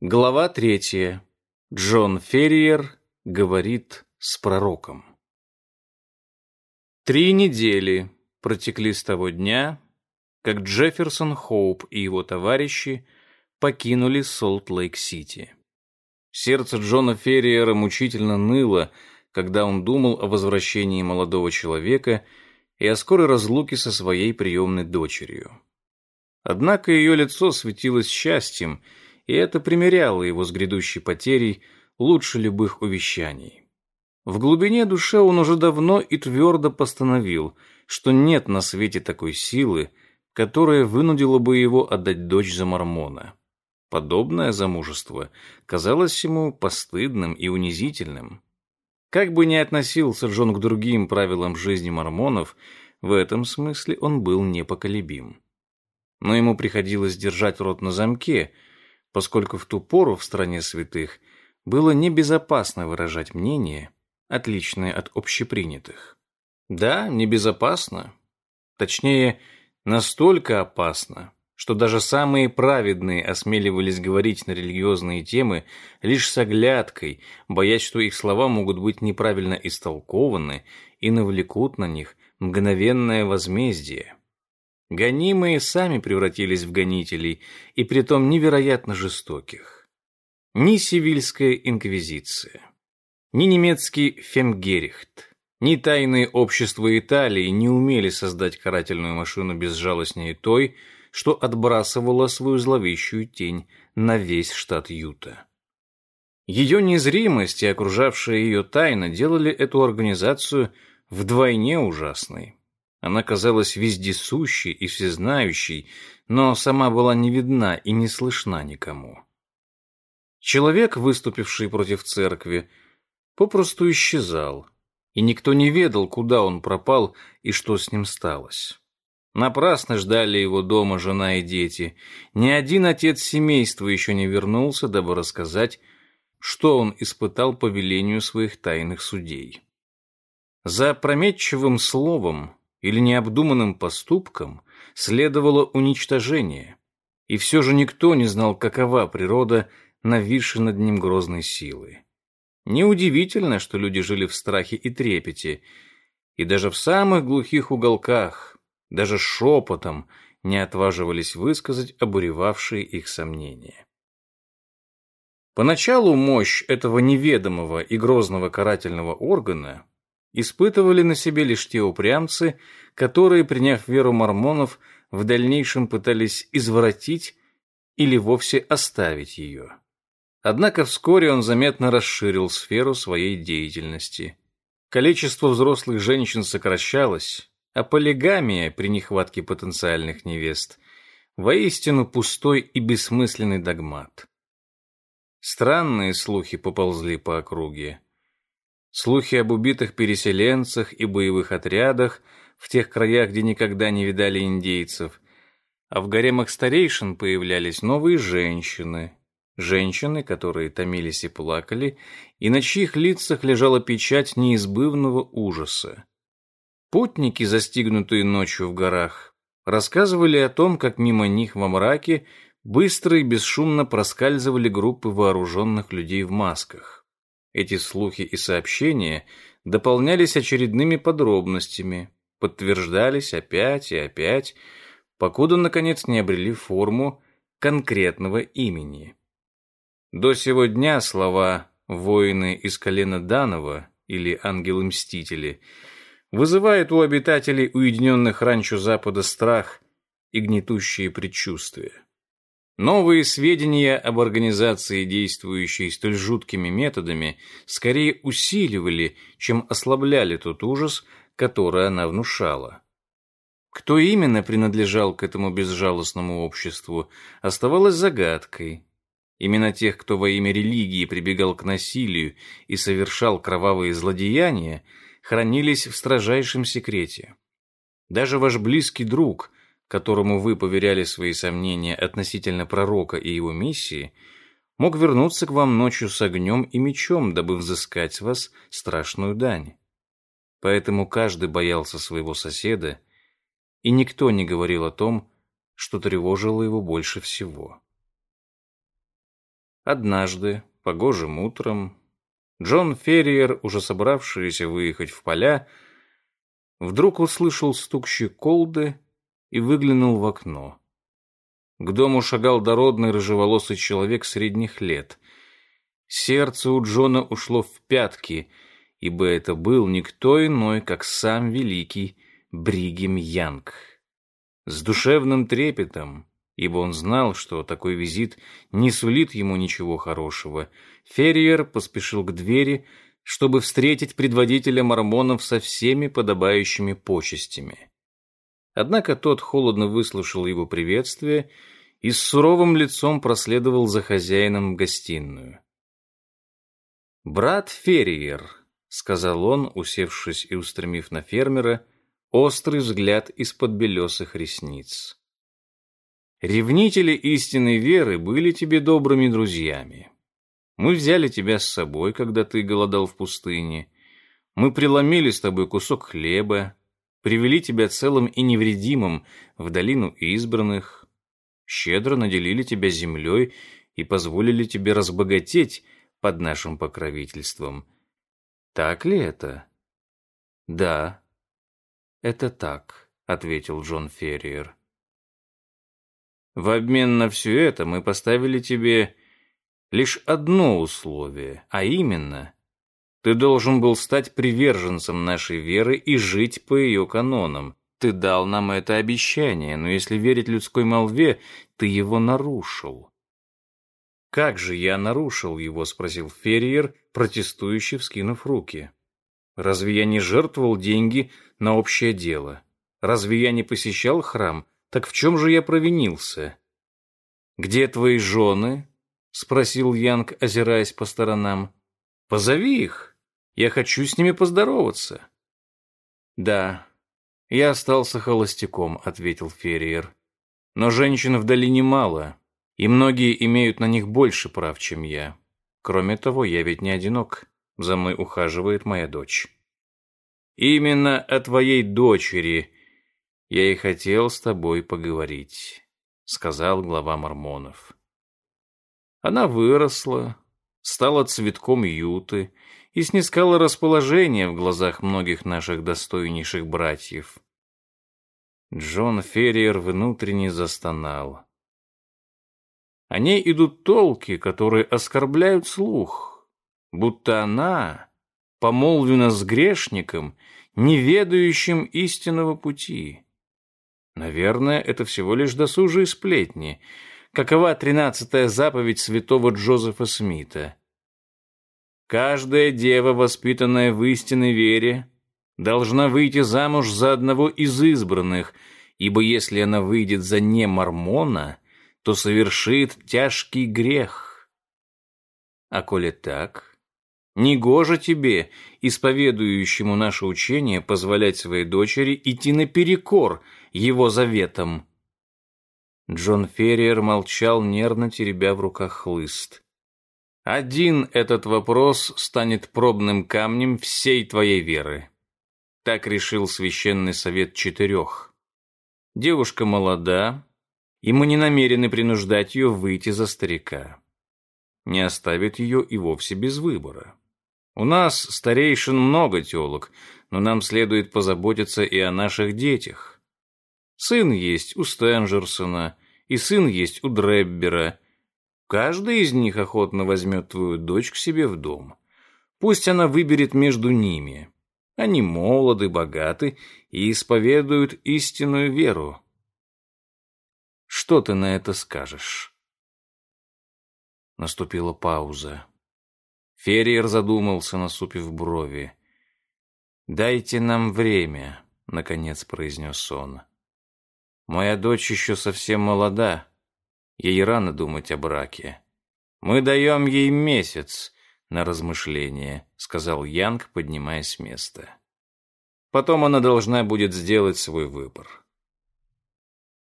Глава третья. Джон Ферриер говорит с пророком. Три недели протекли с того дня, как Джефферсон Хоуп и его товарищи покинули Солт-Лейк-Сити. Сердце Джона Ферриера мучительно ныло, когда он думал о возвращении молодого человека и о скорой разлуке со своей приемной дочерью. Однако ее лицо светилось счастьем, и это примеряло его с грядущей потерей лучше любых увещаний. В глубине души он уже давно и твердо постановил, что нет на свете такой силы, которая вынудила бы его отдать дочь за мормона. Подобное замужество казалось ему постыдным и унизительным. Как бы ни относился Джон к другим правилам жизни мормонов, в этом смысле он был непоколебим. Но ему приходилось держать рот на замке, поскольку в ту пору в стране святых было небезопасно выражать мнение, отличное от общепринятых. Да, небезопасно. Точнее, настолько опасно, что даже самые праведные осмеливались говорить на религиозные темы лишь с оглядкой, боясь, что их слова могут быть неправильно истолкованы и навлекут на них мгновенное возмездие. Гонимые сами превратились в гонителей, и притом невероятно жестоких. Ни Сивильская инквизиция, ни немецкий Фемгерихт, ни тайные общества Италии не умели создать карательную машину безжалостнее той, что отбрасывала свою зловещую тень на весь штат Юта. Ее незримость и окружавшая ее тайна делали эту организацию вдвойне ужасной. Она казалась вездесущей и всезнающей, но сама была не видна и не слышна никому. Человек, выступивший против церкви, попросту исчезал, и никто не ведал, куда он пропал и что с ним сталось. Напрасно ждали его дома жена и дети. Ни один отец семейства еще не вернулся, дабы рассказать, что он испытал по велению своих тайных судей. За опрометчивым словом или необдуманным поступком следовало уничтожение, и все же никто не знал, какова природа нависшей над ним грозной силы. Неудивительно, что люди жили в страхе и трепете, и даже в самых глухих уголках даже шепотом не отваживались высказать обуревавшие их сомнения. Поначалу мощь этого неведомого и грозного карательного органа испытывали на себе лишь те упрямцы, которые, приняв веру мормонов, в дальнейшем пытались извратить или вовсе оставить ее. Однако вскоре он заметно расширил сферу своей деятельности. Количество взрослых женщин сокращалось, а полигамия при нехватке потенциальных невест воистину пустой и бессмысленный догмат. Странные слухи поползли по округе. Слухи об убитых переселенцах и боевых отрядах в тех краях, где никогда не видали индейцев, а в гаремах старейшин появлялись новые женщины, женщины, которые томились и плакали, и на чьих лицах лежала печать неизбывного ужаса. Путники, застигнутые ночью в горах, рассказывали о том, как мимо них во мраке быстро и бесшумно проскальзывали группы вооруженных людей в масках. Эти слухи и сообщения дополнялись очередными подробностями, подтверждались опять и опять, покуда, наконец, не обрели форму конкретного имени. До сего дня слова «воины из колена Данова» или «ангелы-мстители» вызывает у обитателей уединенных ранчо Запада страх и гнетущие предчувствия. Новые сведения об организации, действующей столь жуткими методами, скорее усиливали, чем ослабляли тот ужас, который она внушала. Кто именно принадлежал к этому безжалостному обществу, оставалось загадкой. Именно тех, кто во имя религии прибегал к насилию и совершал кровавые злодеяния, хранились в строжайшем секрете. Даже ваш близкий друг, которому вы поверяли свои сомнения относительно пророка и его миссии, мог вернуться к вам ночью с огнем и мечом, дабы взыскать с вас страшную дань. Поэтому каждый боялся своего соседа, и никто не говорил о том, что тревожило его больше всего. Однажды, погожим утром, Джон Ферриер, уже собравшийся выехать в поля, вдруг услышал стук щеколды и выглянул в окно. К дому шагал дородный рыжеволосый человек средних лет. Сердце у Джона ушло в пятки, ибо это был никто иной, как сам великий Бригем Янг. С душевным трепетом, ибо он знал, что такой визит не сулит ему ничего хорошего, Ферриер поспешил к двери, чтобы встретить предводителя мормонов со всеми подобающими почестями. Однако тот холодно выслушал его приветствие и с суровым лицом проследовал за хозяином в гостиную. «Брат Ферриер», — сказал он, усевшись и устремив на фермера, острый взгляд из-под белесых ресниц. Ревнители истинной веры были тебе добрыми друзьями. Мы взяли тебя с собой, когда ты голодал в пустыне. Мы преломили с тобой кусок хлеба, привели тебя целым и невредимым в долину избранных, щедро наделили тебя землей и позволили тебе разбогатеть под нашим покровительством. Так ли это? Да, это так, ответил Джон Ферриер. В обмен на все это мы поставили тебе лишь одно условие, а именно, ты должен был стать приверженцем нашей веры и жить по ее канонам. Ты дал нам это обещание, но если верить людской молве, ты его нарушил. «Как же я нарушил его?» — спросил Ферриер, протестующий, вскинув руки. «Разве я не жертвовал деньги на общее дело? Разве я не посещал храм? Так в чем же я провинился? Где твои жены? Спросил Янг, озираясь по сторонам. Позови их. Я хочу с ними поздороваться. Да, я остался холостяком, ответил Ферриер. Но женщин в долине мало, и многие имеют на них больше прав, чем я. Кроме того, я ведь не одинок. За мной ухаживает моя дочь. Именно о твоей дочери я и хотел с тобой поговорить», — сказал глава мормонов. Она выросла, стала цветком юты и снискала расположение в глазах многих наших достойнейших братьев. Джон Ферриер внутренне застонал. О ней идут толки, которые оскорбляют слух, будто она помолвлена с грешником, не ведающим истинного пути. Наверное, это всего лишь досужие сплетни. Какова тринадцатая заповедь святого Джозефа Смита? Каждая дева, воспитанная в истинной вере, должна выйти замуж за одного из избранных, ибо если она выйдет за не мормона, то совершит тяжкий грех. А коли так, негоже тебе, исповедующему наше учение, позволять своей дочери идти наперекор – его заветом. Джон Ферриер молчал, нервно теребя в руках хлыст. «Один этот вопрос станет пробным камнем всей твоей веры». Так решил священный совет четырех. Девушка молода, и мы не намерены принуждать ее выйти за старика. Не оставит ее и вовсе без выбора. У нас, старейшин, много телок, но нам следует позаботиться и о наших детях. Сын есть у Стенджерсона, и сын есть у Дреббера. Каждый из них охотно возьмет твою дочь к себе в дом. Пусть она выберет между ними. Они молоды, богаты и исповедуют истинную веру. Что ты на это скажешь? Наступила пауза. Ферриер задумался, насупив брови. «Дайте нам время», — наконец произнес он. Моя дочь еще совсем молода. Ей рано думать о браке. Мы даем ей месяц на размышление, сказал Янг, поднимаясь с места. Потом она должна будет сделать свой выбор.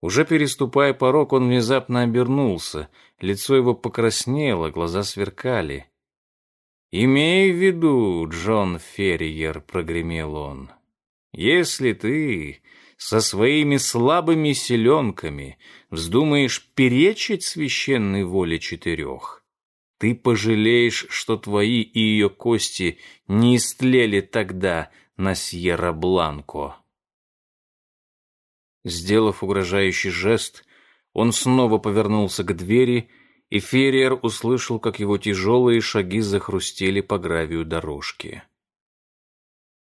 Уже переступая порог, он внезапно обернулся. Лицо его покраснело, глаза сверкали. «Имей в виду, Джон Ферриер», — прогремел он, — «если ты со своими слабыми селенками вздумаешь перечить священной воле четырех, Ты пожалеешь, что твои и ее кости не истлели тогда на Сьерра-Бланко. Сделав угрожающий жест, он снова повернулся к двери, и Ферриер услышал, как его тяжелые шаги захрустели по гравию дорожки.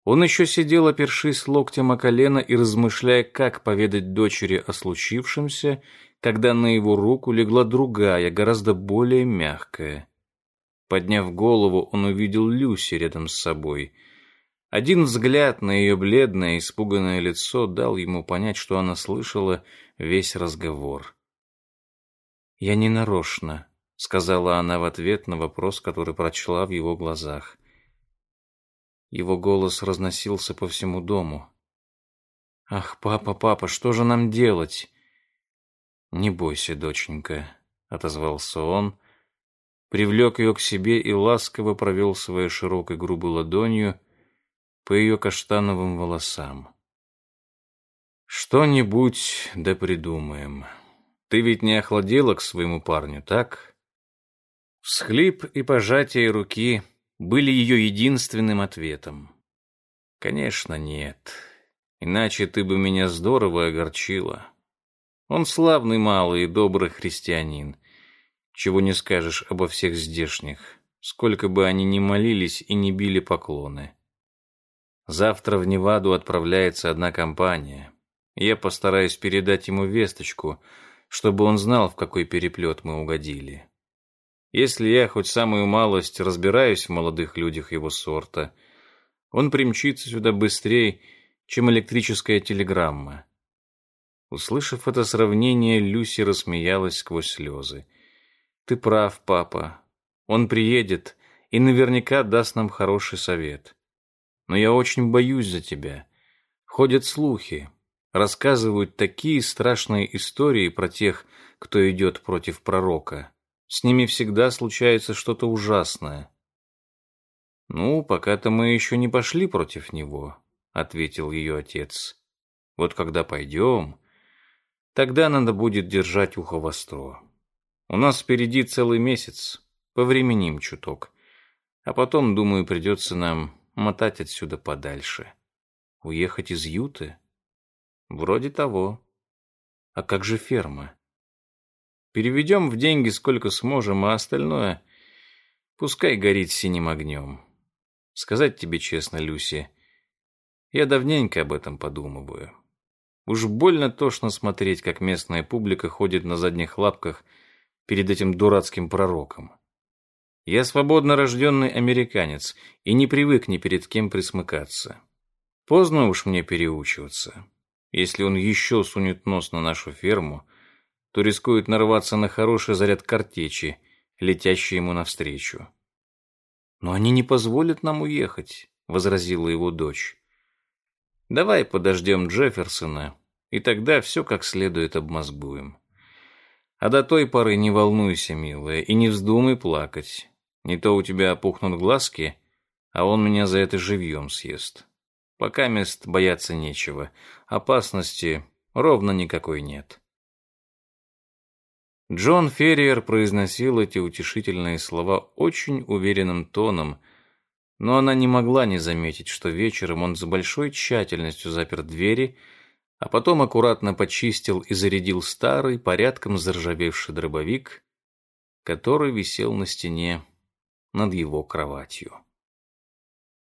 Он еще сидел, опершись локтем о колено и размышляя, как поведать дочери о случившемся, когда на его руку легла другая, гораздо более мягкая. Подняв голову, он увидел Люси рядом с собой. Один взгляд на ее бледное, испуганное лицо дал ему понять, что она слышала весь разговор. «Я не нарочно», — сказала она в ответ на вопрос, который прочла в его глазах. Его голос разносился по всему дому. «Ах, папа, папа, что же нам делать?» «Не бойся, доченька», — отозвался он, привлек ее к себе и ласково провел своей широкой грубой ладонью по ее каштановым волосам. «Что-нибудь да придумаем. Ты ведь не охладела к своему парню, так?» Всхлип и пожатие руки были ее единственным ответом. Конечно, нет. Иначе ты бы меня здорово огорчила. Он славный малый и добрый христианин. Чего не скажешь обо всех здешних, сколько бы они ни молились и не били поклоны. Завтра в Неваду отправляется одна компания. Я постараюсь передать ему весточку, чтобы он знал, в какой переплет мы угодили. Если я хоть самую малость разбираюсь в молодых людях его сорта, он примчится сюда быстрее, чем электрическая телеграмма. Услышав это сравнение, Люси рассмеялась сквозь слезы. «Ты прав, папа. Он приедет и наверняка даст нам хороший совет. Но я очень боюсь за тебя. Ходят слухи, рассказывают такие страшные истории про тех, кто идет против пророка. С ними всегда случается что-то ужасное. «Ну, пока-то мы еще не пошли против него», — ответил ее отец. «Вот когда пойдем, тогда надо будет держать ухо востро. У нас впереди целый месяц, повременим чуток, а потом, думаю, придется нам мотать отсюда подальше. Уехать из Юты? Вроде того. А как же ферма?» Переведем в деньги сколько сможем, а остальное пускай горит синим огнем. Сказать тебе честно, Люси, я давненько об этом подумываю. Уж больно тошно смотреть, как местная публика ходит на задних лапках перед этим дурацким пророком. Я свободно рожденный американец и не привык ни перед кем присмыкаться. Поздно уж мне переучиваться. Если он еще сунет нос на нашу ферму, то рискует нарваться на хороший заряд картечи, летящий ему навстречу. «Но они не позволят нам уехать», — возразила его дочь. «Давай подождем Джефферсона, и тогда все как следует обмозгуем. А до той поры не волнуйся, милая, и не вздумай плакать. Не то у тебя опухнут глазки, а он меня за это живьем съест. Пока мест бояться нечего, опасности ровно никакой нет». Джон Ферриер произносил эти утешительные слова очень уверенным тоном, но она не могла не заметить, что вечером он с большой тщательностью запер двери, а потом аккуратно почистил и зарядил старый, порядком заржавевший дробовик, который висел на стене над его кроватью.